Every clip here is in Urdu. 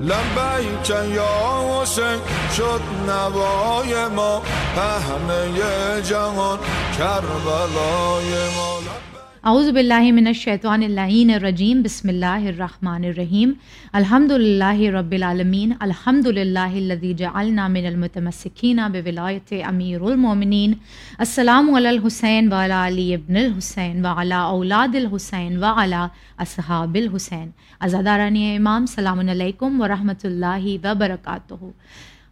لبیک یا حسین شد نوای ما پهنه جهان کربلای ما اعوذ باللہ من الشیطان اللعین الرجیم، بسم اللہ الرحمن الرحیم۔ الحمد للہ رب العالمین الحمد للہ الذی جعلنا من المتمسکین بولایت امیر المومنین۔ السلام علی الحسین وعلی علی ابن الحسین وعلی اولاد الحسین وعلی اصحاب الحسین۔ ازادارانی امام، سلام علیکم ورحمۃ اللہ وبرکاتہ۔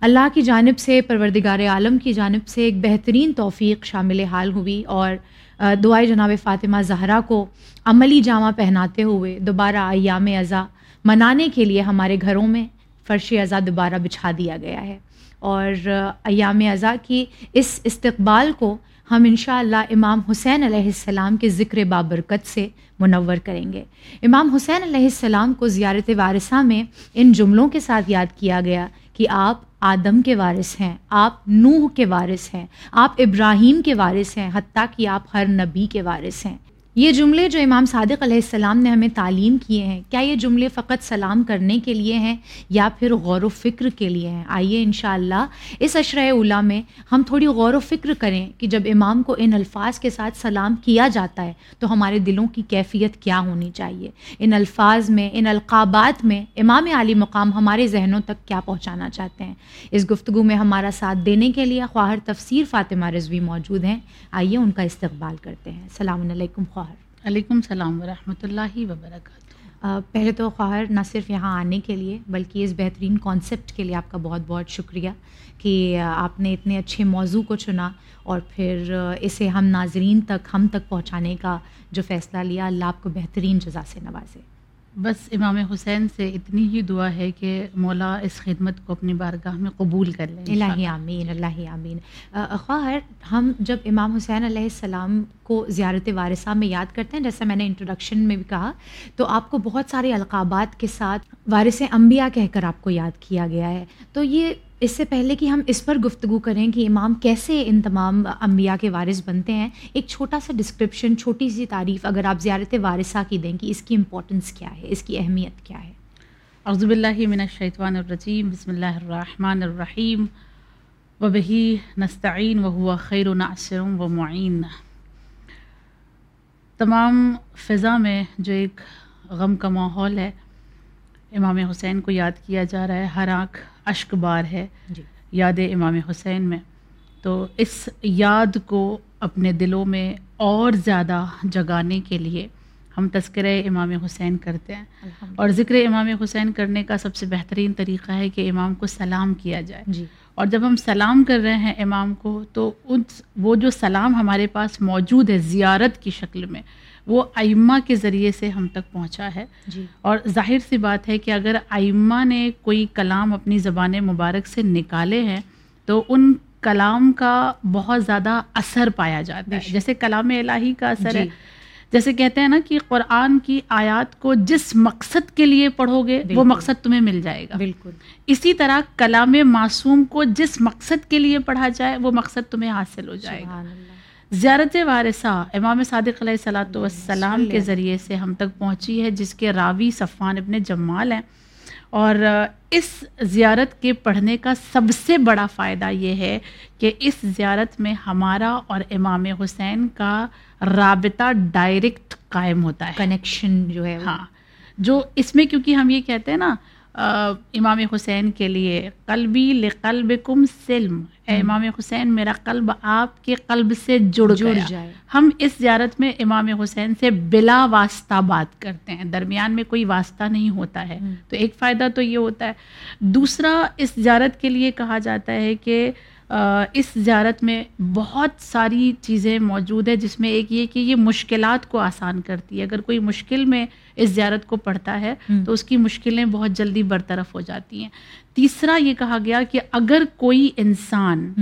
اللہ کی جانب سے، پروردگار عالم کی جانب سے ایک بہترین توفیق شامل حال ہوئی اور دعائے جناب فاطمہ زہرا کو عملی جامہ پہناتے ہوئے دوبارہ ایام ازا منانے کے لیے ہمارے گھروں میں فرش ازا دوبارہ بچھا دیا گیا ہے۔ اور ایام ازا کی اس استقبال کو ہم انشاءاللہ امام حسین علیہ السلام کے ذکر بابرکت سے منور کریں گے۔ امام حسین علیہ السلام کو زیارت وارثہ میں ان جملوں کے ساتھ یاد کیا گیا کہ آپ آدم کے وارث ہیں، آپ نوح کے وارث ہیں، آپ ابراہیم کے وارث ہیں، حتیٰ کہ آپ ہر نبی کے وارث ہیں۔ یہ جملے جو امام صادق علیہ السلام نے ہمیں تعلیم کیے ہیں، کیا یہ جملے فقط سلام کرنے کے لیے ہیں یا پھر غور و فکر کے لیے ہیں؟ آئیے انشاءاللہ اس اشرۂ اولا میں ہم تھوڑی غور و فکر کریں کہ جب امام کو ان الفاظ کے ساتھ سلام کیا جاتا ہے تو ہمارے دلوں کی کیفیت کیا ہونی چاہیے؟ ان الفاظ میں، ان القابات میں امام علی مقام ہمارے ذہنوں تک کیا پہنچانا چاہتے ہیں؟ اس گفتگو میں ہمارا ساتھ دینے کے لیے خواہر تفسیر فاطمہ رضوی موجود ہیں۔ آئیے ان کا استقبال کرتے ہیں۔ السلام علیکم، خواہر علیکم السلام ورحمۃ اللہ وبرکاتہ۔ پہلے تو خواہر، نہ صرف یہاں آنے کے لیے، بلکہ اس بہترین کانسیپٹ کے لیے آپ کا بہت بہت شکریہ کہ آپ نے اتنے اچھے موضوع کو چنا اور پھر اسے ہم ناظرین تک، ہم تک پہنچانے کا جو فیصلہ لیا، اللہ آپ کو بہترین جزا سے نوازے۔ بس امام حسین سے اتنی ہی دعا ہے کہ مولا اس خدمت کو اپنی بارگاہ میں قبول کر لیں اللہ آمین اللہ آمین۔ خواہر، ہم جب امام حسین علیہ السلام کو زیارت وارثہ میں یاد کرتے ہیں، جیسا میں نے انٹروڈکشن میں بھی کہا، تو آپ کو بہت سارے القابات کے ساتھ وارث انبیاء کہہ کر آپ کو یاد کیا گیا ہے۔ تو یہ اس سے پہلے کہ ہم اس پر گفتگو کریں کہ امام کیسے ان تمام انبیاء کے وارث بنتے ہیں، ایک چھوٹا سا ڈسکرپشن چھوٹی سی تعریف اگر آپ زیارت وارثہ کی دیں کہ اس کی امپورٹنس کیا ہے، اس کی اہمیت کیا ہے۔ اعوذ باللہ من الشیطان الرجیم، بسم اللہ الرحمن الرحیم و بہی نستعین و ہوا خیر و ناصر و معین۔ تمام فضا میں جو ایک غم کا ماحول ہے، امام حسین کو یاد کیا جا رہا ہے، ہر آنکھ اشک بار ہے جی۔ یاد امام حسین میں۔ تو اس یاد کو اپنے دلوں میں اور زیادہ جگانے کے لیے ہم تذکرہ امام حسین کرتے ہیں۔ اور ذکر امام حسین کرنے کا سب سے بہترین طریقہ ہے کہ امام کو سلام کیا جائے۔ جی۔ اور جب ہم سلام کر رہے ہیں امام کو تو اس وہ جو سلام ہمارے پاس موجود ہے زیارت کی شکل میں وہ ائمہ کے ذریعے سے ہم تک پہنچا ہے۔ جی۔ اور ظاہر سی بات ہے کہ اگر ائمہ نے کوئی کلام اپنی زبان مبارک سے نکالے ہیں تو ان کلام کا بہت زیادہ اثر پایا جاتا ہے۔ جیسے کلام الہی کا اثر جی۔ ہے جیسے کہتے ہیں نا کہ قرآن کی آیات کو جس مقصد کے لیے پڑھو گے وہ مقصد تمہیں مل جائے گا۔ بالکل۔ اسی طرح کلام معصوم کو جس مقصد کے لیے پڑھا جائے وہ مقصد تمہیں حاصل ہو جائے گا۔ زیارت وارثہ امام صادق علیہ صلاۃ والسلام کے ذریعے سے ہم تک پہنچی ہے جس کے راوی صفان ابن جمال ہیں۔ اور اس زیارت کے پڑھنے کا سب سے بڑا فائدہ یہ ہے کہ اس زیارت میں ہمارا اور امام حسین کا رابطہ ڈائریکٹ قائم ہوتا ہے۔ کنیکشن جو ہے ہاں جو اس میں کیونکہ ہم یہ کہتے ہیں نا امام حسین کے لیے قلبی لقلب کم سلم۔ اے امام حسین میرا قلب آپ کے قلب سے جڑ جڑ جائے۔ ہم اس زیارت میں امام حسین سے بلا واسطہ بات کرتے ہیں۔ درمیان میں کوئی واسطہ نہیں ہوتا ہے۔ تو ایک فائدہ تو یہ ہوتا ہے۔ دوسرا اس زیارت کے لیے کہا جاتا ہے کہ اس زیارت میں بہت ساری چیزیں موجود ہے جس میں ایک یہ کہ یہ مشکلات کو آسان کرتی ہے۔ اگر کوئی مشکل میں اس زیارت کو پڑھتا ہے تو اس کی مشکلیں بہت جلدی برطرف ہو جاتی ہیں۔ تیسرا یہ کہا گیا کہ اگر کوئی انسان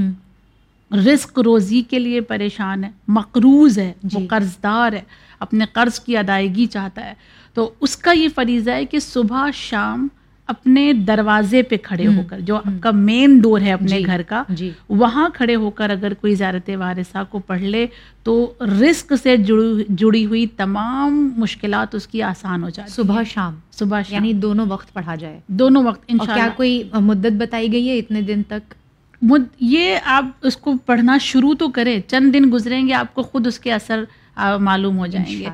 رزق روزی کے لیے پریشان ہے مقروض ہے وہ جی۔ قرض دار ہے اپنے قرض کی ادائیگی چاہتا ہے تو اس کا یہ فریضہ ہے کہ صبح شام اپنے دروازے پہ کھڑے ہو کر جو آپ کا مین ڈور ہے اپنے جی، گھر کا جی۔ وہاں کھڑے ہو کر اگر کوئی زیارت وارثہ کو پڑھ لے تو رزق سے جڑی ہوئی تمام مشکلات اس کی آسان ہو جاتی صبح شام صبح شام۔ یعنی دونوں وقت پڑھا جائے۔ دونوں وقت اور کیا کوئی مدت بتائی گئی ہے اتنے دن تک؟ یہ آپ اس کو پڑھنا شروع تو کریں چند دن گزریں گے آپ کو خود اس کے اثر معلوم ہو جائیں گے۔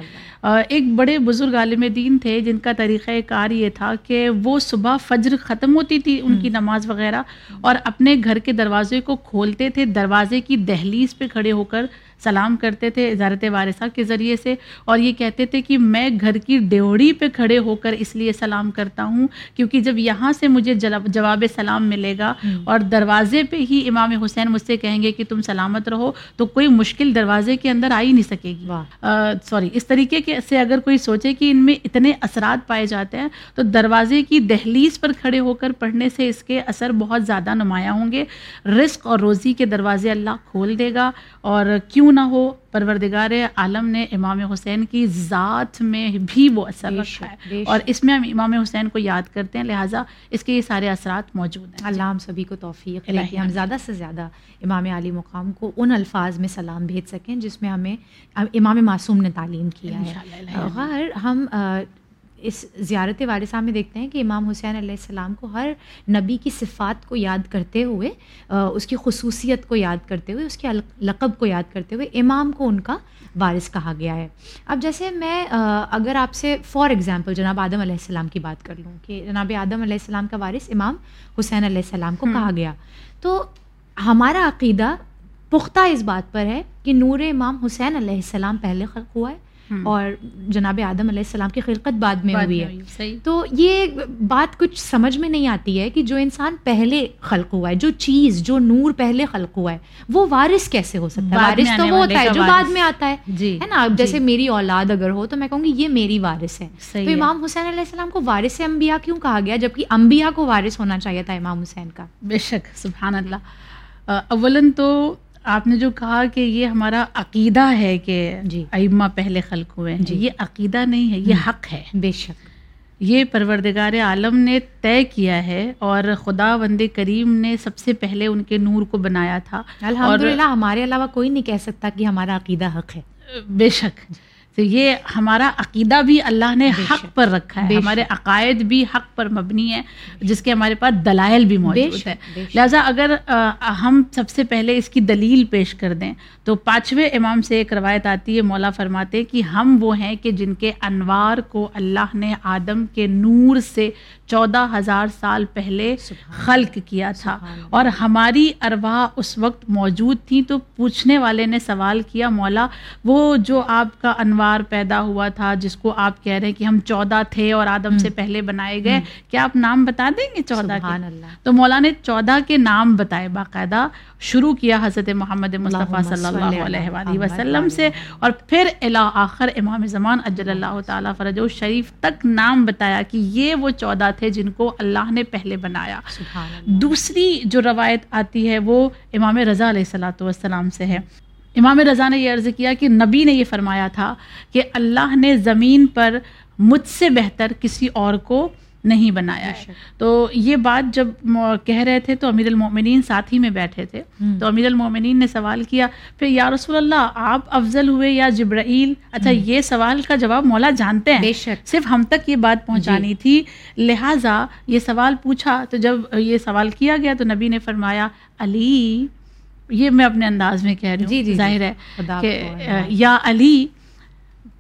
ایک بڑے بزرگ عالم دین تھے جن کا طریقہ کار یہ تھا کہ وہ صبح فجر ختم ہوتی تھی ان کی نماز وغیرہ اور اپنے گھر کے دروازے کو کھولتے تھے دروازے کی دہلیز پہ کھڑے ہو کر سلام کرتے تھے زارت وارثہ کے ذریعے سے اور یہ کہتے تھے کہ میں گھر کی ڈیوڑی پہ کھڑے ہو کر اس لیے سلام کرتا ہوں کیونکہ جب یہاں سے مجھے جواب سلام ملے گا اور دروازے پہ ہی امام حسین مجھ سے کہیں گے کہ تم سلامت رہو تو کوئی مشکل دروازے کے اندر آ ہی نہیں سکے گی۔ سوری اس طریقے کے سے اگر کوئی سوچے کہ ان میں اتنے اثرات پائے جاتے ہیں تو دروازے کی دہلیز پر کھڑے ہو کر پڑھنے سے اس کے اثر بہت زیادہ نمایاں ہوں گے۔ رزق اور روزی کے دروازے اللہ کھول دے گا اور کیوں نہ ہو پروردگار عالم نے امام حسین کی ذات میں بھی وہ اثر رکھا ہے اور۔ اس میں ہم امام حسین کو یاد کرتے ہیں لہٰذا اس کے یہ سارے اثرات موجود ہیں اللہ ہم سبھی کو توفیق کہ ہم۔ زیادہ سے زیادہ امام علی مقام کو ان الفاظ میں سلام بھیج سکیں جس میں ہمیں امام معصوم نے تعلیم کیا ہے۔ غیر ہم اس زیارت وارثہ میں دیکھتے ہیں کہ امام حسین علیہ السلام کو ہر نبی کی صفات کو یاد کرتے ہوئے اس کی خصوصیت کو یاد کرتے ہوئے اس کے لقب کو یاد کرتے ہوئے امام کو ان کا وارث کہا گیا ہے۔ اب جیسے میں اگر آپ سے فار ایگزامپل جناب آدم علیہ السلام کی بات کر لوں کہ جناب آدم علیہ السلام کا وارث امام حسین علیہ السلام کو کہا گیا۔ تو ہمارا عقیدہ پختہ اس بات پر ہے کہ نور امام حسین علیہ السلام پہلے خلق ہوا ہے۔ اور جناب آدم علیہ السلام کی خلقت بعد میں ہوئی ہے۔ تو یہ بات کچھ سمجھ میں نہیں آتی ہے کہ جو انسان پہلے خلق ہوا ہے جو چیز جو نور پہلے خلق ہوا ہے وہ وارث کیسے ہو سکتا ہے؟ وارث تو وہ ہوتا ہے جو۔ بعد میں آتا ہے جی ہے نا؟ اب جیسے میری اولاد اگر ہو تو میں کہوں گی یہ میری وارث ہے۔ تو۔ امام حسین علیہ السلام کو وارث انبیاء کیوں کہا گیا؟ جبکہ انبیاء کو وارث ہونا چاہیے تھا امام حسین کا۔ بے شک سبحان اللہ۔ اولن تو آپ نے جو کہا کہ یہ ہمارا عقیدہ ہے کہ جی۔ ائمہ پہلے خلق ہوئے ہیں جی۔ یہ عقیدہ نہیں ہے یہ حق ہے۔ بے شک۔ یہ پروردگار عالم نے طے کیا ہے اور خدا وند کریم نے سب سے پہلے ان کے نور کو بنایا تھا۔ الحمد للہ ہمارے علاوہ کوئی نہیں کہہ سکتا کہ ہمارا عقیدہ حق ہے۔ بے شک۔ تو یہ ہمارا عقیدہ بھی اللہ نے حق پر رکھا ہے ہمارے عقائد بھی حق پر مبنی ہے جس کے ہمارے پاس دلائل بھی موجود ہے۔ لہٰذا اگر ہم سب سے پہلے اس کی دلیل پیش کر دیں تو پانچویں امام سے ایک روایت آتی ہے مولا فرماتے کہ ہم وہ ہیں کہ جن کے انوار کو اللہ نے آدم کے نور سے چودہ ہزار سال پہلے خلق کیا تھا۔ اور ہماری ارواح اس وقت موجود تھیں تو پوچھنے والے نے سوال کیا مولا وہ جو آپ کا انوار پیدا ہوا تھا جس کو آپ کہہ رہے ہیں کہ ہم چودہ تھے اور آدم سے پہلے بنائے گئے۔ کیا آپ نام بتا دیں گے چودہ کے؟ تو مولا نے چودہ کے نام بتائے باقاعدہ۔ شروع کیا حضرت محمد مصطفیٰ صلی اللہ علیہ وسلم سے۔ اور پھر الا آخر امام زمان اجل اللہ تعالیٰ فرج شریف تک نام بتایا کہ یہ وہ چودہ تھے جن کو اللہ نے پہلے بنایا۔ دوسری جو روایت آتی ہے وہ امام رضا علیہ السلاۃ والسلام سے ہے۔ امام رضا نے یہ عرض کیا کہ نبی نے یہ فرمایا تھا کہ اللہ نے زمین پر مجھ سے بہتر کسی اور کو نہیں بنایا ہے۔ تو یہ بات جب کہہ رہے تھے تو امیر المومنین ساتھ ہی میں بیٹھے تھے۔ تو امیر المومنین نے سوال کیا پھر یا رسول اللہ آپ افضل ہوئے یا جبرائیل؟ اچھا یہ سوال کا جواب مولا جانتے ہیں۔ صرف ہم تک یہ بات پہنچانی تھی۔ لہٰذا یہ سوال پوچھا تو جب یہ سوال کیا گیا تو نبی نے فرمایا علی یہ میں اپنے انداز میں کہہ رہی ہوں جی، جی، جی۔ ظاہر ہے کہ یا علی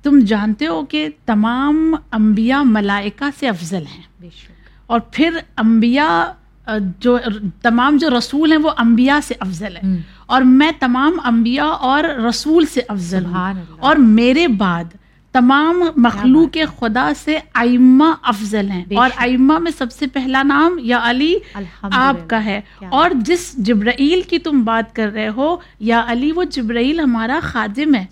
تم جانتے ہو کہ تمام انبیاء ملائکہ سے افضل ہیں اور پھر انبیاء جو تمام جو رسول ہیں وہ انبیاء سے افضل ہیں۔ اور میں تمام انبیاء اور رسول سے افضل ہوں۔ اور میرے بعد تمام مخلوق خدا سے ائمہ افضل ہیں اور۔ ائمہ میں سب سے پہلا نام یا علی۔ آپ کا ہے۔ اور جس جبرائیل کی تم بات کر رہے ہو یا علی وہ جبرائیل ہمارا خادم ہے۔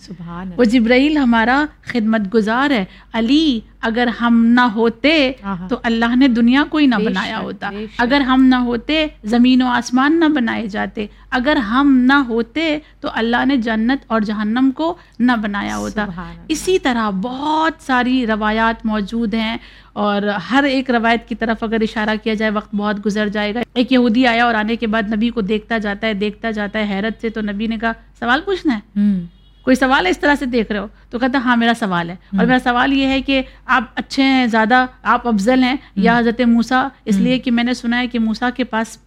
وہ جبرائیل ہمارا خدمت گزار ہے۔ علی اگر ہم نہ ہوتے ہاں ہاں۔ تو اللہ نے دنیا کو ہی نہ بنایا ہوتا۔ اگر ہم نہ ہوتے زمین و آسمان نہ بنائے جاتے اگر ہم نہ ہوتے تو اللہ نے جنت اور جہنم کو نہ بنایا ہوتا۔ اسی طرح بہت ساری روایات موجود ہیں اور ہر ایک روایت کی طرف اگر اشارہ کیا جائے وقت بہت گزر جائے گا ایک یہودی آیا اور آنے کے بعد نبی کو دیکھتا جاتا ہے دیکھتا جاتا ہے حیرت سے تو نبی نے کہا سوال پوچھنا ہے کوئی سوال ہے اس طرح سے دیکھ رہے ہو تو کہتا ہاں میرا سوال ہے۔ اور میرا سوال یہ ہے کہ آپ اچھے ہیں زیادہ آپ افضل ہیں یا حضرت موسا اس لیے کہ میں نے سنا ہے کہ موسا کے پاس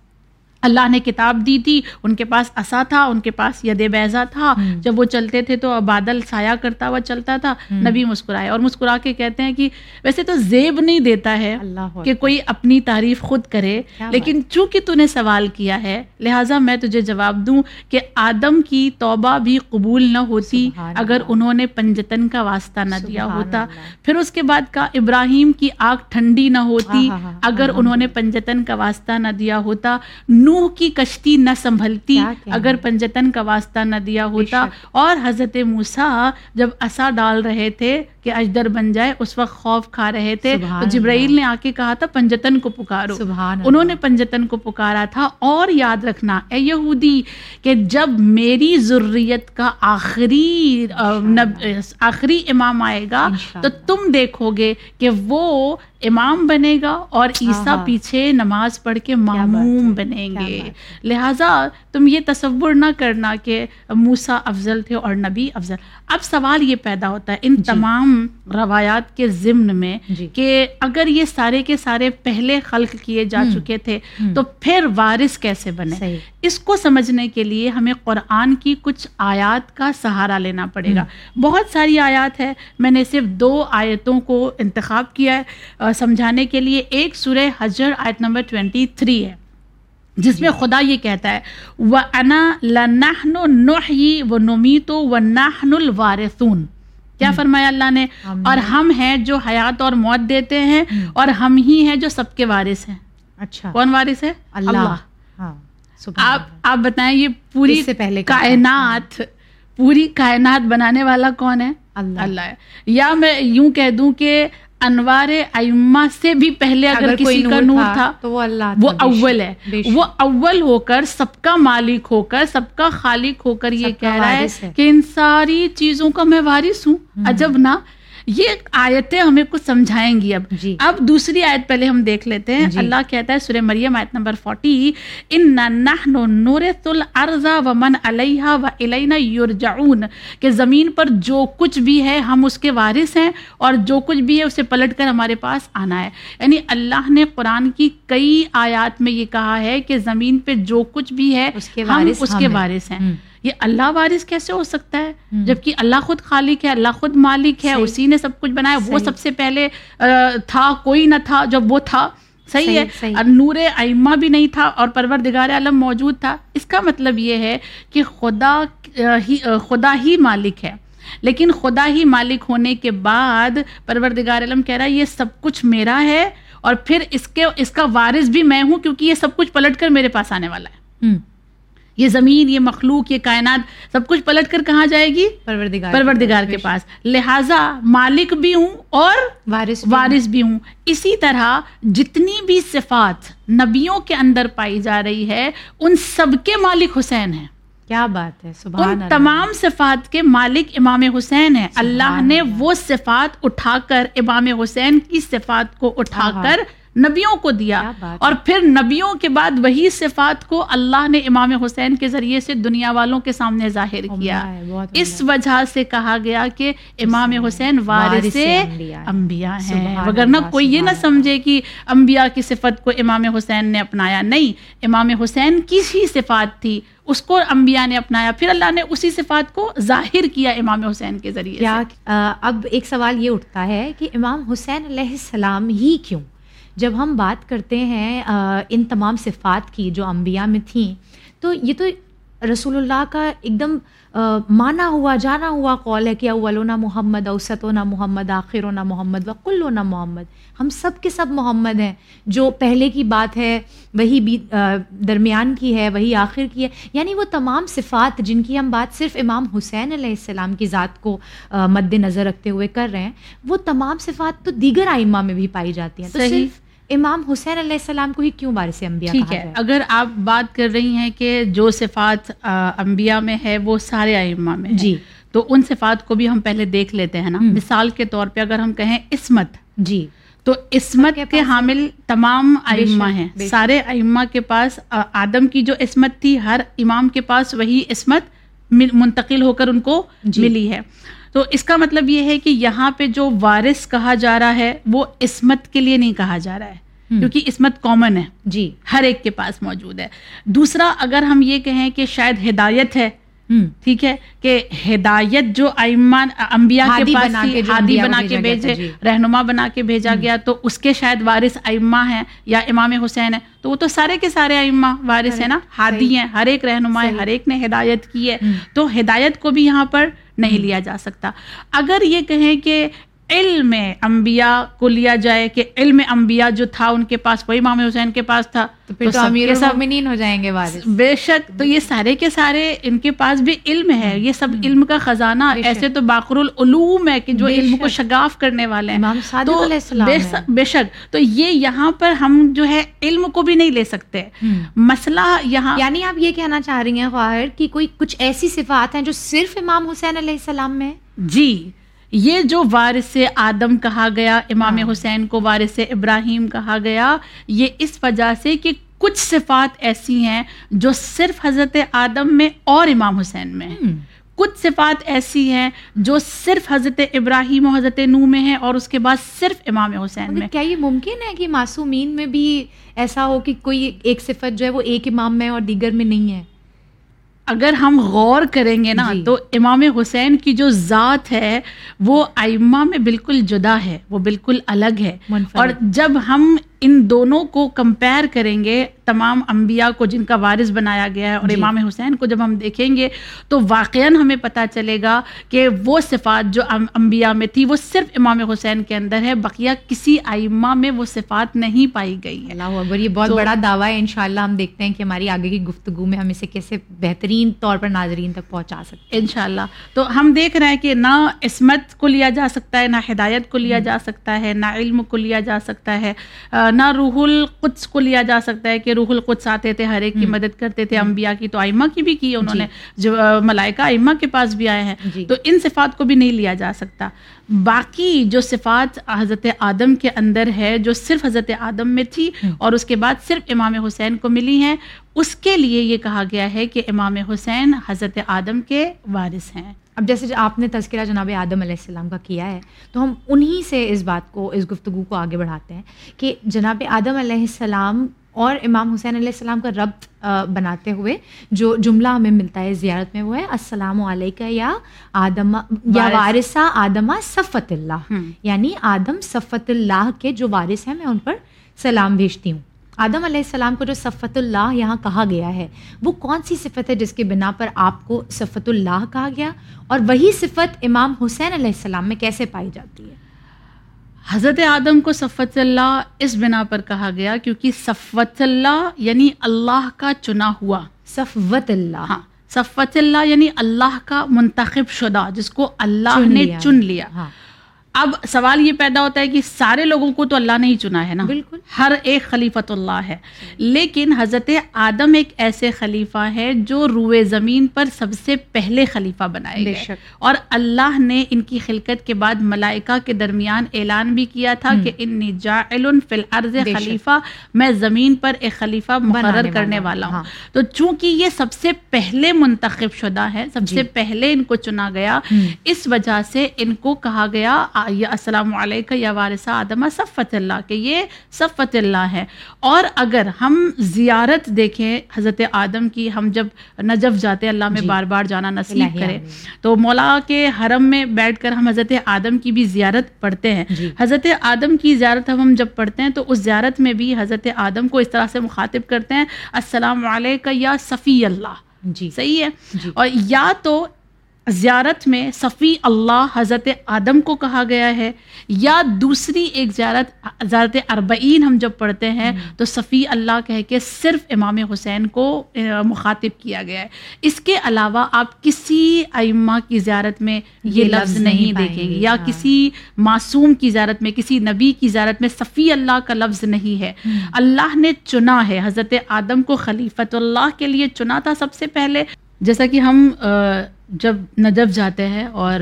اللہ نے کتاب دی تھی ان کے پاس عصا تھا ان کے پاس ید بیضا تھا۔ جب وہ چلتے تھے تو بادل سایہ کرتا ہوا چلتا تھا۔ نبی مسکرائے۔ اور مسکرا کے کہتے ہیں کہ ویسے تو زیب نہیں دیتا ہے اللہ کہ کوئی اپنی تعریف خود کرے لیکن چونکہ تو نے سوال کیا ہے لہٰذا میں تجھے جواب دوں کہ آدم کی توبہ بھی قبول نہ ہوتی اگر۔ انہوں نے پنجتن کا واسطہ نہ دیا ہوتا۔ پھر اس کے بعد کا ابراہیم کی آنکھ ٹھنڈی نہ ہوتی ہاں، ہاں، ہاں، اگر انہوں نے پنجتن کا واسطہ نہ دیا ہوتا۔ نوح کی کشتی نہ سنبھلتی اگر۔ پنجتن کا واسطہ نہ دیا ہوتا۔ اور حضرت موسیٰ جب عصا ڈال رہے تھے کہ اجدر بن جائے اس وقت خوف کھا رہے تھے۔ تو جبرائیل نے آ کے کہا تھا پنجتن کو پکارو۔ انہوں نے پنجتن کو پکارا تھا۔ اور یاد رکھنا اے یہودی کہ جب میری ضروریت کا آخری آخری امام آئے گا تو۔ تم دیکھو گے کہ وہ امام بنے گا اور عیسیٰ۔ پیچھے نماز پڑھ کے معموم بنیں گے۔ لہٰذا تم یہ تصور نہ کرنا کہ موسا افضل تھے اور نبی افضل۔ اب سوال یہ پیدا ہوتا ہے ان تمام روایات کے ضمن میں جی۔ کہ اگر یہ سارے کے سارے پہلے خلق کیے جا چکے تھے تو پھر وارث کیسے بنے۔ اس کو سمجھنے کے لیے ہمیں قرآن کی کچھ آیات کا سہارا لینا پڑے گا۔ بہت ساری آیات ہے میں نے صرف دو آیتوں کو انتخاب کیا ہے۔ سمجھانے کے لیے ایک سورہ حجر آیت نمبر 23 ہے جس میں خدا یہ کہتا ہے وہ انا لنحن نحیی و نمیتو و نحن الوارثون۔ کیا فرمایا اللہ نے۔ اور ہم ہیں جو حیات اور موت دیتے ہیں اور ہم ہی ہیں جو سب کے وارث ہیں۔ اچھا۔ کون وارث ہے؟ اللہ۔ ہاں۔ آپ آپ بتائیں یہ پوری سے پہلے کا کائنات پوری کائنات بنانے والا کون ہے؟ اللہ۔ اللہ ہے۔ یا میں یوں کہہ دوں کہ انوار ائمہ سے بھی پہلے اگر, اگر کوئی کسی کا نور تھا، تھا تو وہ اللہ وہ اول ہے۔ وہ اول ہو کر سب کا مالک ہو کر سب کا خالق ہو کر یہ کہہ رہا ہے۔ کہ ان ساری چیزوں کا میں وارث ہوں عجب نا یہ آیتیں ہمیں کچھ سمجھائیں گی اب جی۔ اب دوسری آیت پہلے ہم دیکھ لیتے ہیں جی۔ اللہ کہتا ہے سورہ مریم آیت نمبر 40 ان نحن نورث الارض ومن علیہا والینا یرجعون کہ زمین پر جو کچھ بھی ہے ہم اس کے وارث ہیں اور جو کچھ بھی ہے اسے پلٹ کر ہمارے پاس آنا ہے یعنی اللہ نے قرآن کی کئی آیات میں یہ کہا ہے کہ زمین پہ جو کچھ بھی ہے اس کے ہم اس کے۔ وارث ہیں۔ یہ اللہ وارث کیسے ہو سکتا ہے؟ جبکہ اللہ خود خالق ہے اللہ خود مالک ہے۔ اسی نے سب کچھ بنایا۔ وہ۔ سب سے پہلے تھا کوئی نہ تھا جب وہ تھا۔ صحیح ہے۔ اور نور ائمہ بھی نہیں تھا اور پروردگار عالم موجود تھا۔ اس کا مطلب یہ ہے کہ خدا ہی خدا ہی مالک ہے۔ لیکن خدا ہی مالک ہونے کے بعد پروردگار عالم کہہ رہا ہے یہ سب کچھ میرا ہے اور پھر اس کے اس کا وارث بھی میں ہوں کیونکہ یہ سب کچھ پلٹ کر میرے پاس آنے والا ہے۔ یہ زمین یہ مخلوق یہ کائنات سب کچھ پلٹ کر کہاں جائے گی؟ پروردگار پروردگار کے پاس۔ لہٰذا مالک بھی ہوں اور وارث وارث بھی ہوں۔ اسی طرح جتنی بھی صفات نبیوں کے اندر پائی جا رہی ہے ان سب کے مالک حسین ہیں۔ کیا بات ہے سبحان ان تمام صفات کے مالک امام حسین ہیں۔ اللہ نے وہ صفات اٹھا کر امام حسین کی صفات کو اٹھا۔ کر نبیوں کو دیا اور پھر نبیوں کے بعد وہی صفات کو اللہ نے امام حسین کے ذریعے سے دنیا والوں کے سامنے ظاہر کیا۔ اس وجہ سے کہا گیا کہ امام حسین وارث انبیاء ہیں۔ وگرنہ کوئی یہ نہ سمجھے کہ انبیاء کی صفت کو امام حسین نے اپنایا۔ نہیں امام حسین کی ہی صفات تھی اس کو انبیاء نے اپنایا۔ پھر اللہ نے اسی صفات کو ظاہر کیا امام حسین کے ذریعے اب ایک سوال یہ اٹھتا ہے کہ امام حسین علیہ السلام ہی کیوں؟ جب ہم بات کرتے ہیں ان تمام صفات کی جو انبیاء میں تھیں، تو یہ تو رسول اللہ کا ایک دم مانا ہوا جانا ہوا قول ہے کہ اولونا محمد اوسطونا محمد آخرونا محمد وقلونا محمد۔ ہم سب کے سب محمد ہیں۔ جو پہلے کی بات ہے وہی درمیان کی ہے وہی آخر کی ہے۔ یعنی وہ تمام صفات جن کی ہم بات صرف امام حسین علیہ السلام کی ذات کو مد نظر رکھتے ہوئے کر رہے ہیں وہ تمام صفات تو دیگر آئمہ میں بھی پائی جاتی ہیں۔ تو صرف امام حسین علیہ السلام کو ہی کیوں بارش انبیاء ٹھیک ہے اگر آپ بات کر رہی ہیں کہ جو صفات انبیاء میں ہے وہ سارے ائمہ میں جی۔ تو ان صفات کو بھی ہم پہلے دیکھ لیتے ہیں نا۔ مثال کے طور پہ اگر ہم کہیں عصمت جی۔ تو عصمت کے حامل تمام ائمہ ہیں۔ سارے ائمہ کے پاس آدم کی جو عصمت تھی ہر امام کے پاس وہی عصمت منتقل ہو کر ان کو جی۔ ملی ہے۔ تو اس کا مطلب یہ ہے کہ یہاں پہ جو وارث کہا جا رہا ہے وہ عصمت کے لیے نہیں کہا جا رہا ہے کیونکہ عصمت کامن ہے۔ جی۔ ہر ایک کے پاس موجود ہے۔ دوسرا اگر ہم یہ کہیں کہ شاید ہدایت ہے ٹھیک ہے کہ ہدایت جو ایمان امبیا کے پاس ہادی بنا کے بھیجے جی۔ رہنما بنا کے بھیجا گیا تو اس کے شاید وارث ائمہ ہیں یا امام حسین ہے تو وہ تو سارے کے سارے ائمہ وارث ہیں نا۔ ہادی ہیں ہر ایک رہنما ہے ہر ایک نے ہدایت کی ہے۔ تو ہدایت کو بھی یہاں پر نہیں لیا جا سکتا۔ اگر یہ کہیں کہ علم انبیاء کو لیا جائے کہ علم انبیاء جو تھا ان کے پاس وہی امام حسین کے پاس تھا۔ تو پھر تو امیر المؤمنین ہو جائیں گے وارث۔ بے شک تو یہ سارے کے سارے ان کے پاس بھی علم ہے۔ یہ سب علم کا خزانہ ایسے تو باقر العلوم ہے کہ جو علم کو شگاف کرنے والے ہیں۔ تو بے شک۔ تو یہ یہاں پر ہم جو ہے علم کو بھی نہیں لے سکتے۔ مسئلہ یہاں یعنی آپ یہ کہنا چاہ رہی ہیں خواہر کہ کوئی کچھ ایسی صفات ہیں جو صرف امام حسین علیہ السلام میں جی۔ یہ جو وارث آدم کہا گیا امام ہاں۔ حسین کو وارث ابراہیم کہا گیا یہ اس وجہ سے کہ کچھ صفات ایسی ہیں جو صرف حضرت آدم میں اور امام حسین میں کچھ صفات ایسی ہیں جو صرف حضرت ابراہیم و حضرت نو میں ہیں اور اس کے بعد صرف امام حسین میں۔ کیا یہ ممکن ہے کہ معصومین میں بھی ایسا ہو کہ کوئی ایک صفت جو ہے وہ ایک امام میں اور دیگر میں نہیں ہے؟ اگر ہم غور کریں گے نا جی۔ تو امام حسین کی جو ذات ہے وہ ائمہ میں بالکل جدا ہے وہ بالکل الگ ہے اور جب ہم ان دونوں کو کمپیئر کریں گے تمام انبیاء کو جن کا وارث بنایا گیا ہے اور جی۔ امام حسین کو جب ہم دیکھیں گے تو واقع ہمیں پتہ چلے گا کہ وہ صفات جو انبیاء میں تھی وہ صرف امام حسین کے اندر ہے بقیہ کسی آئمہ میں وہ صفات نہیں پائی گئی ہے اللہ اکبر یہ بہت بڑا دعویٰ ہے۔ انشاءاللہ ہم دیکھتے ہیں کہ ہماری آگے کی گفتگو میں ہم اسے کیسے بہترین طور پر ناظرین تک پہنچا سکتے ہیں۔ انشاءاللہ۔ تو ہم دیکھ رہے ہیں کہ نہ عصمت کو لیا جا سکتا ہے نہ ہدایت کو لیا جا سکتا ہے نہ علم کو لیا جا سکتا ہے۔ نہ روح القدس کو لیا جا سکتا ہے کہ روح القدس آتے تھے ہر ایک کی مدد کرتے تھے انبیاء کی تو آئمہ کی بھی کی انہوں نے جی۔ جو ملائکہ آئمہ کے پاس بھی آئے ہیں۔ جی۔ تو ان صفات کو بھی نہیں لیا جا سکتا۔ باقی جو صفات حضرت آدم کے اندر ہے جو صرف حضرت آدم میں تھی اور اس کے بعد صرف امام حسین کو ملی ہیں اس کے لیے یہ کہا گیا ہے کہ امام حسین حضرت آدم کے وارث ہیں۔ اب جیسے آپ نے تذکرہ جناب آدم علیہ السلام کا کیا ہے تو ہم انہی سے اس بات کو اس گفتگو کو آگے بڑھاتے ہیں کہ جناب آدم علیہ السلام اور امام حسین علیہ السلام کا ربط بناتے ہوئے جو جملہ ہمیں ملتا ہے زیارت میں وہ ہے السلام علیکم یا آدم یا وارثہ آدمہ صفت اللہ۔ یعنی آدم صفت اللہ کے جو وارث ہیں میں ان پر سلام بھیجتی ہوں۔ آدم علیہ السلام کو جو صفت اللہ یہاں کہا گیا ہے وہ کون سی صفت ہے جس کے بنا پر آپ کو صفت اللہ کہا گیا؟ اور وہی صفت امام حسین علیہ السلام میں کیسے پائی جاتی ہے؟ حضرت آدم کو صفت اللہ اس بنا پر کہا گیا کیونکہ صفت اللہ یعنی اللہ کا چنا ہوا۔ صفوت اللہ۔ ہاں صفت اللہ یعنی اللہ کا منتخب شدہ جس کو اللہ نے چن لیا۔ ہاں۔ اب سوال یہ پیدا ہوتا ہے کہ سارے لوگوں کو تو اللہ نے ہی چنا ہے نا۔ بالکل۔ ہر ایک خلیفت اللہ ہے۔ لیکن حضرت آدم ایک ایسے خلیفہ ہے جو روئے زمین پر سب سے پہلے خلیفہ بنائے گئے۔ اور اللہ نے ان کی خلقت کے بعد ملائکہ کے درمیان اعلان بھی کیا تھا کہ ان جاعل فی الارض خلیفہ میں زمین پر ایک خلیفہ مقرر کرنے والا ہوں۔ ہاں۔ تو چونکہ یہ سب سے پہلے منتخب شدہ ہے سب جی۔ سے پہلے ان کو چنا گیا اس وجہ سے ان کو کہا گیا السلام علیکم یا وارثہ آدمہ صفت اللہ کہ یہ صفت اللہ ہے۔ اور اگر ہم زیارت دیکھیں حضرت آدم کی ہم جب نجف جاتے اللہ میں جی۔ بار بار جانا نصیب کرے تو مولا کے حرم میں بیٹھ کر ہم حضرت آدم کی بھی زیارت پڑھتے ہیں۔ جی۔ حضرت آدم کی زیارت ہم جب پڑھتے ہیں تو اس زیارت میں بھی حضرت آدم کو اس طرح سے مخاطب کرتے ہیں السلام علیکم یا صفی اللہ۔ جی۔ صحیح ہے؟ جی۔ اور یا تو زیارت میں صفی اللہ حضرت آدم کو کہا گیا ہے یا دوسری ایک زیارت زیارت اربعین ہم جب پڑھتے ہیں تو صفی اللہ کہہ کے صرف امام حسین کو مخاطب کیا گیا ہے۔ اس کے علاوہ آپ کسی ائمہ کی زیارت میں یہ لفظ نہیں دیکھیں گے گے، یا ہاں۔ کسی معصوم کی زیارت میں کسی نبی کی زیارت میں صفی اللہ کا لفظ نہیں ہے۔ اللہ نے چنا ہے حضرت آدم کو خلیفت اللہ کے لیے چنا تھا سب سے پہلے۔ جیسا کہ ہم جب نجف جاتے ہیں اور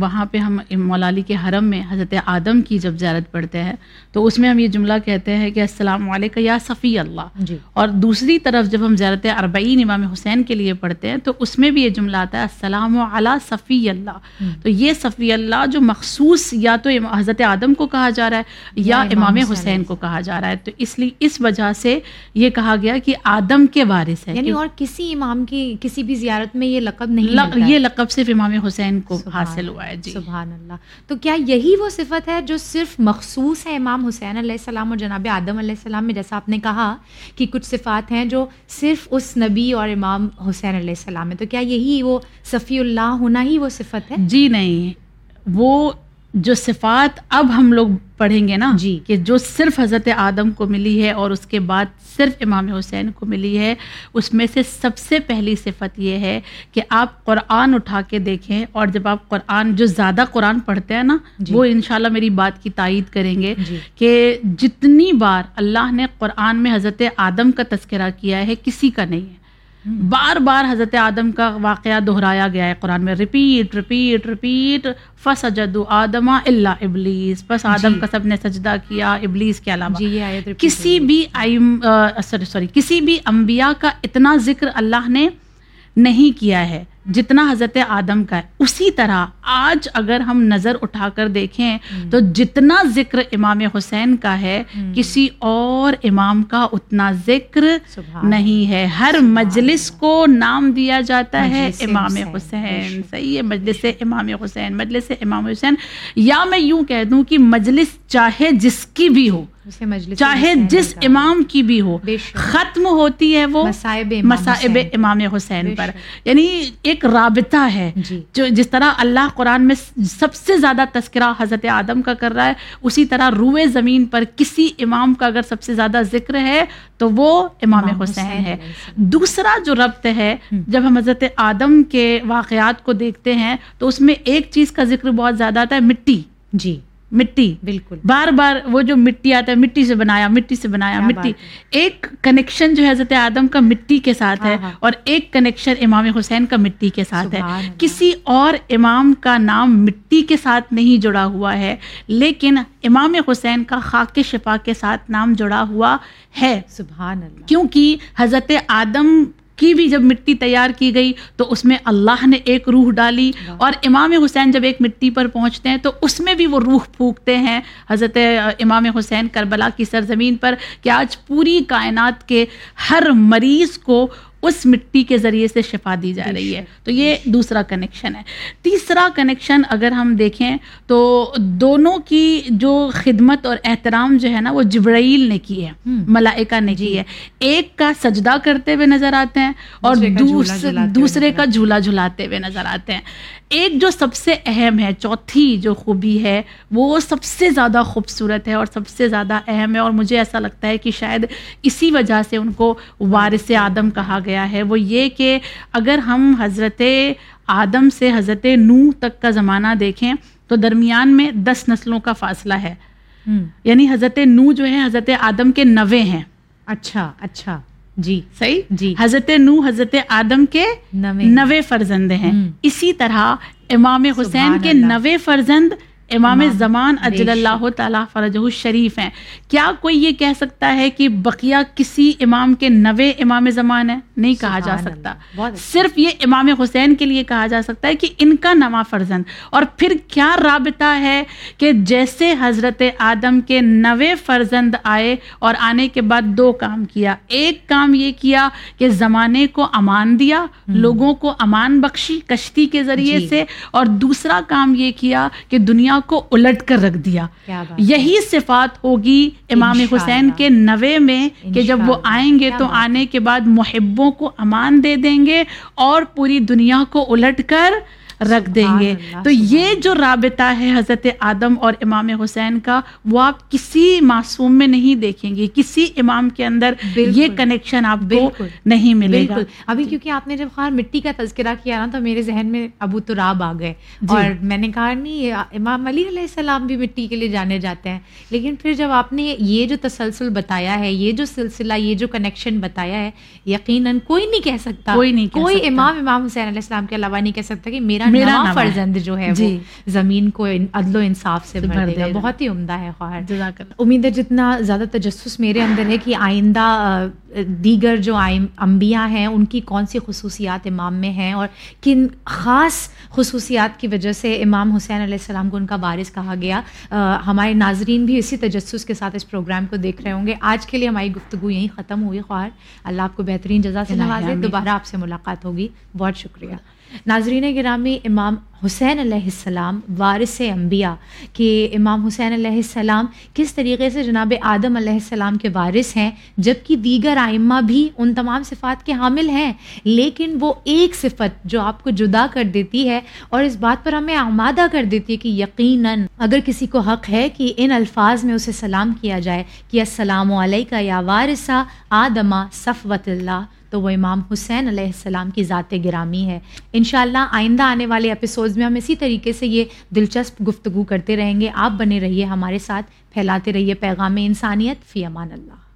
وہاں پہ ہم مولا علی کے حرم میں حضرت آدم کی جب زیارت پڑھتے ہیں تو اس میں ہم یہ جملہ کہتے ہیں کہ السلام علیکم یا صفی اللہ۔ جی۔ اور دوسری طرف جب ہم زیارت اربعین امام حسین کے لیے پڑھتے ہیں تو اس میں بھی یہ جملہ آتا ہے السلام علی صفی اللہ۔ تو یہ صفی اللہ جو مخصوص یا تو حضرت آدم کو کہا جا رہا ہے یا امام امام حسین۔ کو کہا جا رہا ہے۔ تو اس لیے اس وجہ سے یہ کہا گیا کہ آدم کے وارث ہے۔ یعنی اور کسی امام کی کسی بھی زیارت میں یہ لقب نہیں۔ یہ لقب صرف امام حسین کو حاصل ہوا ہے۔ جی۔ سبحان اللہ۔ تو کیا یہی وہ صفت ہے جو صرف مخصوص ہے امام حسین علیہ السلام اور جناب آدم علیہ السلام میں جیسا آپ نے کہا کہ کچھ صفات ہیں جو صرف اس نبی اور امام حسین علیہ السلام میں؟ تو کیا یہی وہ صفی اللہ ہونا ہی وہ صفت ہے؟ جی نہیں۔ وہ جو صفات اب ہم لوگ پڑھیں گے نا جی۔ کہ جو صرف حضرت آدم کو ملی ہے اور اس کے بعد صرف امام حسین کو ملی ہے اس میں سے سب سے پہلی صفت یہ ہے کہ آپ قرآن اٹھا کے دیکھیں اور جب آپ قرآن جو زیادہ قرآن پڑھتے ہیں نا جی۔ وہ انشاءاللہ میری بات کی تائید کریں گے جی کہ جتنی بار اللہ نے قرآن میں حضرت آدم کا تذکرہ کیا ہے کسی کا نہیں ہے بار بار حضرت آدم کا واقعہ دہرایا گیا ہے قرآن میں ریپیٹ ریپیٹ ریپیٹ فسجد آدم اللہ ابلیس بس آدم جی۔ کا سب نے سجدہ کیا ابلیس کے علاوہ جی کسی۔ بھی سوری کسی بھی انبیاء کا اتنا ذکر اللہ نے نہیں کیا ہے جتنا حضرت آدم کا ہے اسی طرح آج اگر ہم نظر اٹھا کر دیکھیں تو جتنا ذکر امام حسین کا ہے کسی اور امام کا اتنا ذکر نہیں ہے۔ ہر مجلس کو نام دیا جاتا ہے امام حسین، صحیح ہے مجلس امام حسین مجلس امام حسین۔ یا میں یوں کہہ دوں کہ مجلس چاہے جس کی بھی ہو چاہے جس امام کی بھی ہو۔ ختم ہوتی ہے وہ مصائب امام حسین۔ پر۔ یعنی ایک رابطہ ہے جی جو جس طرح اللہ قرآن میں سب سے زیادہ تذکرہ حضرت آدم کا کر رہا ہے اسی طرح روئے زمین پر کسی امام کا اگر سب سے زیادہ ذکر ہے تو وہ امام حسین ہے۔ دوسرا جو ربط ہے جب ہم حضرت آدم کے واقعات کو دیکھتے ہیں تو اس میں ایک چیز کا ذکر بہت زیادہ آتا ہے مٹی جی مٹی۔ بالکل۔ بار بار وہ جو مٹی آتا ہے مٹی سے بنایا مٹی سے بنایا مٹی۔ ایک کنیکشن جو حضرت آدم کا مٹی کے ساتھ ہے ہاں، ہاں۔ اور ایک کنیکشن امام حسین کا مٹی کے ساتھ ہے۔ کسی اور امام کا نام مٹی کے ساتھ نہیں جڑا ہوا ہے لیکن امام حسین کا خاک شفا کے ساتھ نام جڑا ہوا ہے۔ سبحان اللہ۔ کیونکہ حضرت آدم کی بھی جب مٹی تیار کی گئی تو اس میں اللہ نے ایک روح ڈالی اور امام حسین جب ایک مٹی پر پہنچتے ہیں تو اس میں بھی وہ روح پھونکتے ہیں۔ حضرت امام حسین کربلا کی سرزمین پر کہ آج پوری کائنات کے ہر مریض کو اس مٹی کے ذریعے سے شفا دی جا رہی ہے۔ تو یہ دوسرا کنیکشن ہے۔ تیسرا کنیکشن اگر ہم دیکھیں تو دونوں کی جو خدمت اور احترام جو ہے نا وہ جبرائیل نے کی ہے ملائکہ نے کی ہے۔ ایک کا سجدہ کرتے ہوئے نظر آتے ہیں اور دوسرے کا جھولا جھلاتے ہوئے دوس- دوسرے نظر کا جھولا جھلاتے ہوئے نظر آتے ہیں۔ ایک جو سب سے اہم ہے چوتھی جو خوبی ہے وہ سب سے زیادہ خوبصورت ہے اور سب سے زیادہ اہم ہے۔ اور مجھے ایسا لگتا ہے کہ شاید اسی وجہ سے ان کو وارث آدم کہا گیا۔ ہے وہ یہ کہ اگر ہم حضرت آدم سے حضرت نوح تک کا زمانہ دیکھیں تو درمیان میں دس نسلوں کا فاصلہ ہے۔ یعنی حضرت نوح جو ہے حضرت آدم کے نوے ہیں۔ اچھا اچھا۔ جی۔ صحیح؟ جی۔ حضرت نوح حضرت آدم کے نوے۔ فرزند ہیں۔ اسی طرح امام حسین کے۔ نوے فرزند امام زمان اجل۔ اللہ تعالیٰ فرجہ شریف ہیں۔ کیا کوئی یہ کہہ سکتا ہے کہ بقیہ کسی امام کے نوے امام زمان ہیں؟ نہیں کہا جا سکتا۔ اچھا۔ صرف یہ امام حسین کے لیے کہا جا سکتا ہے کہ ان کا نواں فرزند۔ اور پھر کیا رابطہ ہے کہ جیسے حضرت آدم کے نوے فرزند آئے اور آنے کے بعد دو کام کیا۔ ایک کام یہ کیا کہ زمانے کو امان دیا لوگوں کو امان بخشی کشتی کے ذریعے جی۔ سے۔ اور دوسرا کام یہ کیا کہ دنیا دنیا کو الٹ کر رکھ دیا۔ یہی صفات ہوگی امام حسین کے نوے میں کہ جب وہ آئیں گے تو آنے کے بعد محبوں کو امان دے دیں گے اور پوری دنیا کو الٹ کر رکھ دیں گے۔ تو یہ جو رابطہ ہے حضرت آدم اور امام حسین کا وہ آپ کسی معصوم میں نہیں دیکھیں گے۔ کسی امام کے اندر یہ کنیکشن آپ کو نہیں ملے گا۔ ابھی کیونکہ آپ نے جب خیر مٹی کا تذکرہ کیا نا تو میرے ذہن میں ابو تراب آ گئے۔ جی۔ اور میں نے کہا نہیں امام علی علیہ السلام بھی مٹی کے لیے جانے جاتے ہیں۔ لیکن پھر جب آپ نے یہ جو تسلسل بتایا ہے یہ جو سلسلہ یہ جو کنیکشن بتایا ہے یقیناً کوئی نہیں کہہ سکتا۔ کوئی نہیں کوئی امام امام حسین علیہ السلام کے علاوہ نہیں کہہ سکتا کہ میرا میرا فرزند جو ہے جی۔ زمین کو عدل و انصاف سے بھر دے گا۔ بہت ہی عمدہ ہے خواہر امید ہے جتنا زیادہ تجسس میرے اندر ہے کہ آئندہ دیگر جو انبیاء ہیں ان کی کون سی خصوصیات امام میں ہیں اور کن خاص خصوصیات کی وجہ سے امام حسین علیہ السلام کو ان کا وارث کہا گیا۔ ہمارے ناظرین بھی اسی تجسس کے ساتھ اس پروگرام کو دیکھ رہے ہوں گے۔ آج کے لیے ہماری گفتگو یہیں ختم ہوئی خواہر اللہ آپ کو بہترین جزا سے نوازے۔ دوبارہ آپ سے ملاقات ہوگی۔ بہت شکریہ۔ ناظرین گرامی، امام حسین علیہ السلام، وارث انبیاء، کہ امام حسین علیہ السلام کس طریقے سے جناب آدم علیہ السلام کے وارث ہیں جبکہ دیگر آئمہ بھی ان تمام صفات کے حامل ہیں، لیکن وہ ایک صفت جو آپ کو جدا کر دیتی ہے اور اس بات پر ہمیں آمادہ کر دیتی ہے کہ یقیناً اگر کسی کو حق ہے کہ ان الفاظ میں اسے سلام کیا جائے کہ السلام علیکہ یا وارثہ آدمہ صفوت اللہ تو وہ امام حسین علیہ السلام کی ذات گرامی ہے۔ انشاءاللہ آئندہ آنے والے اپیسوڈز میں ہم اسی طریقے سے یہ دلچسپ گفتگو کرتے رہیں گے۔ آپ بنے رہیے ہمارے ساتھ، پھیلاتے رہیے پیغام انسانیت فی امان اللہ۔